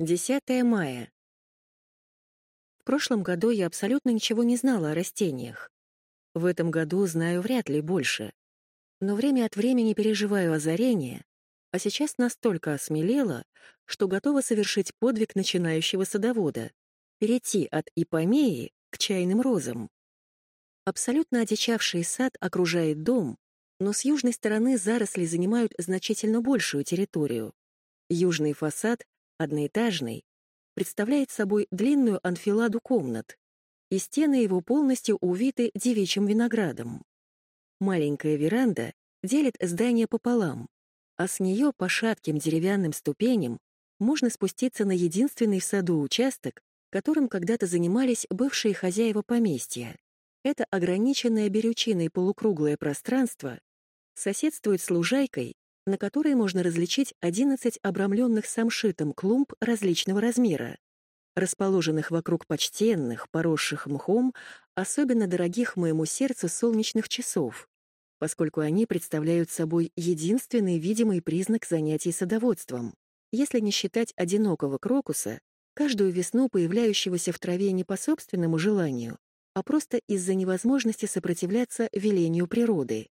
10 мая. В прошлом году я абсолютно ничего не знала о растениях. В этом году знаю вряд ли больше. Но время от времени переживаю озарение, а сейчас настолько осмелела, что готова совершить подвиг начинающего садовода — перейти от ипомеи к чайным розам. Абсолютно одичавший сад окружает дом, но с южной стороны заросли занимают значительно большую территорию. Южный фасад одноэтажный, представляет собой длинную анфиладу комнат, и стены его полностью увиты девичьим виноградом. Маленькая веранда делит здание пополам, а с нее по шатким деревянным ступеням можно спуститься на единственный в саду участок, которым когда-то занимались бывшие хозяева поместья. Это ограниченное берючиной полукруглое пространство соседствует с лужайкой на которой можно различить 11 обрамленных самшитом клумб различного размера, расположенных вокруг почтенных, поросших мхом, особенно дорогих моему сердцу солнечных часов, поскольку они представляют собой единственный видимый признак занятий садоводством, если не считать одинокого крокуса, каждую весну появляющегося в траве не по собственному желанию, а просто из-за невозможности сопротивляться велению природы.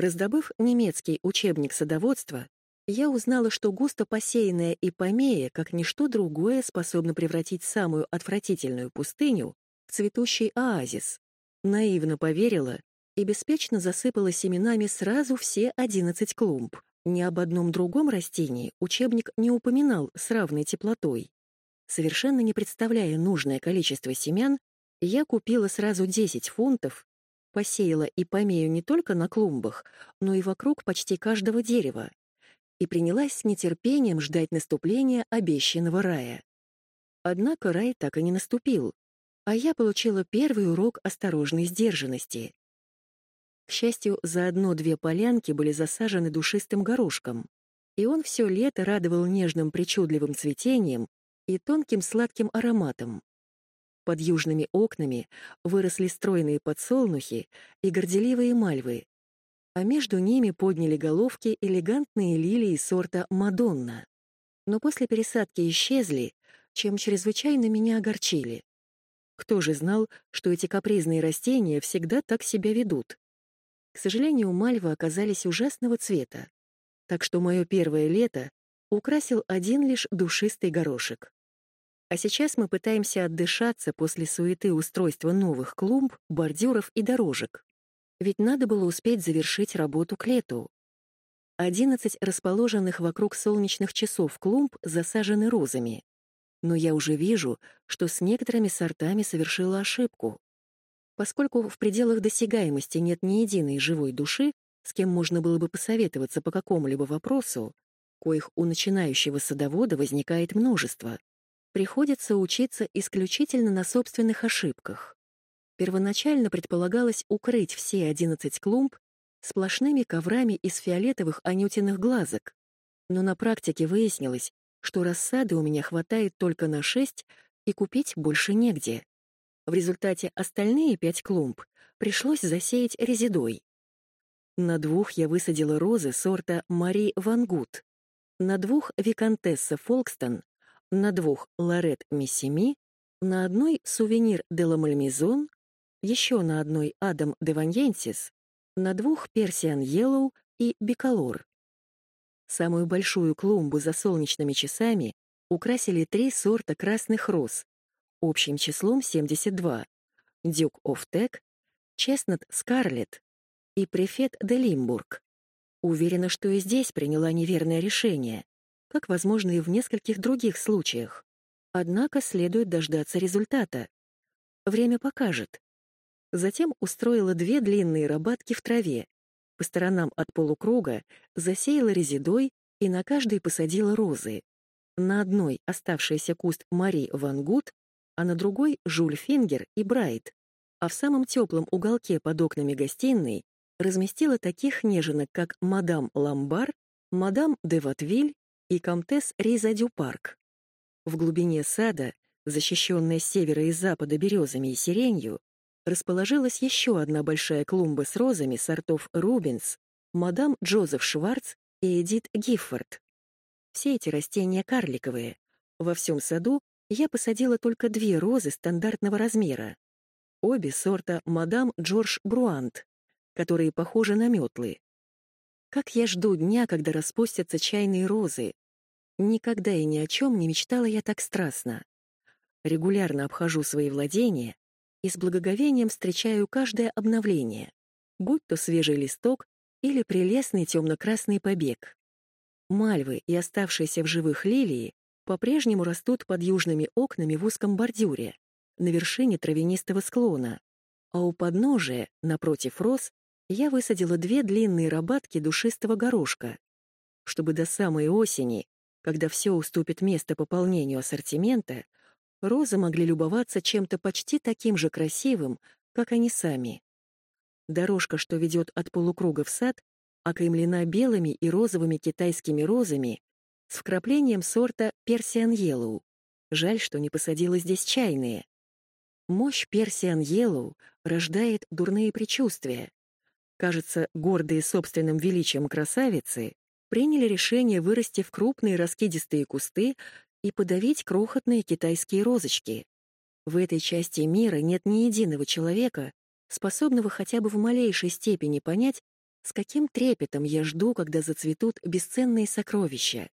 Раздобыв немецкий учебник садоводства, я узнала, что густо посеянная ипомея, как ничто другое, способна превратить самую отвратительную пустыню в цветущий оазис. Наивно поверила и беспечно засыпала семенами сразу все 11 клумб. Ни об одном другом растении учебник не упоминал с равной теплотой. Совершенно не представляя нужное количество семян, я купила сразу 10 фунтов посеяла и помею не только на клумбах, но и вокруг почти каждого дерева, и принялась с нетерпением ждать наступления обещанного рая. Однако рай так и не наступил, а я получила первый урок осторожной сдержанности. К счастью, заодно две полянки были засажены душистым горошком, и он все лето радовал нежным причудливым цветением и тонким сладким ароматом. Под южными окнами выросли стройные подсолнухи и горделивые мальвы, а между ними подняли головки элегантные лилии сорта «Мадонна». Но после пересадки исчезли, чем чрезвычайно меня огорчили. Кто же знал, что эти капризные растения всегда так себя ведут? К сожалению, мальвы оказались ужасного цвета, так что мое первое лето украсил один лишь душистый горошек. А сейчас мы пытаемся отдышаться после суеты устройства новых клумб, бордюров и дорожек. Ведь надо было успеть завершить работу к лету. Одиннадцать расположенных вокруг солнечных часов клумб засажены розами. Но я уже вижу, что с некоторыми сортами совершила ошибку. Поскольку в пределах досягаемости нет ни единой живой души, с кем можно было бы посоветоваться по какому-либо вопросу, коих у начинающего садовода возникает множество, приходится учиться исключительно на собственных ошибках. Первоначально предполагалось укрыть все 11 клумб сплошными коврами из фиолетовых анютиных глазок, но на практике выяснилось, что рассады у меня хватает только на 6 и купить больше негде. В результате остальные пять клумб пришлось засеять резидой. На двух я высадила розы сорта Мари Вангут, на двух — Викантесса Фолкстон, на двух Лорет Миссими, на одной Сувенир де ла Мальмезон, еще на одной Адам де Ваньенсис, на двух Персиан Йеллоу и Биколор. Самую большую клумбу за солнечными часами украсили три сорта красных роз, общим числом 72, Дюк оф Тек, Честнат Скарлетт и Префет де Лимбург. Уверена, что и здесь приняла неверное решение как возможно и в нескольких других случаях. Однако следует дождаться результата. Время покажет. Затем устроила две длинные рабатки в траве. По сторонам от полукруга засеяла резидой и на каждой посадила розы. На одной оставшийся куст Мари Ван Гуд, а на другой — Жюль Фингер и Брайт. А в самом теплом уголке под окнами гостиной разместила таких неженок, как мадам Ламбар, мадам де Ватвиль и комтес Риза Дюпарк. В глубине сада, защищенная с севера и запада березами и сиренью, расположилась еще одна большая клумба с розами сортов Рубинс, мадам Джозеф Шварц и Эдит Гиффорд. Все эти растения карликовые, Во всем саду я посадила только две розы стандартного размера. Обе сорта мадам Джордж Бруант, которые похожи на метлы. Как я жду дня, когда распустятся чайные розы. Никогда и ни о чем не мечтала я так страстно. Регулярно обхожу свои владения и с благоговением встречаю каждое обновление, будь то свежий листок или прелестный темно-красный побег. Мальвы и оставшиеся в живых лилии по-прежнему растут под южными окнами в узком бордюре, на вершине травянистого склона, а у подножия, напротив роз, я высадила две длинные рабатки душистого горошка, чтобы до самой осени, когда все уступит место пополнению ассортимента, розы могли любоваться чем-то почти таким же красивым, как они сами. Дорожка, что ведет от полукруга в сад, окаймлена белыми и розовыми китайскими розами с вкраплением сорта Persian Yellow. Жаль, что не посадила здесь чайные. Мощь Persian Yellow рождает дурные предчувствия. Кажется, гордые собственным величием красавицы приняли решение вырасти в крупные раскидистые кусты и подавить крохотные китайские розочки. В этой части мира нет ни единого человека, способного хотя бы в малейшей степени понять, с каким трепетом я жду, когда зацветут бесценные сокровища.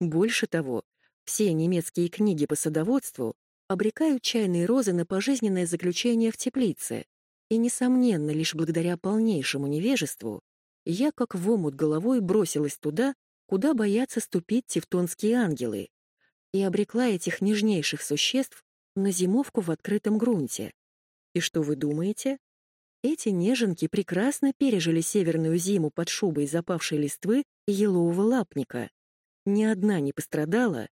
Больше того, все немецкие книги по садоводству обрекают чайные розы на пожизненное заключение в теплице, и, несомненно, лишь благодаря полнейшему невежеству, я как в омут головой бросилась туда, куда боятся ступить тевтонские ангелы, и обрекла этих нежнейших существ на зимовку в открытом грунте. И что вы думаете? Эти неженки прекрасно пережили северную зиму под шубой запавшей листвы и елового лапника. Ни одна не пострадала,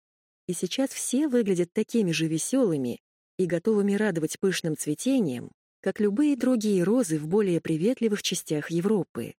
и сейчас все выглядят такими же веселыми и готовыми радовать пышным цветением, как любые другие розы в более приветливых частях Европы.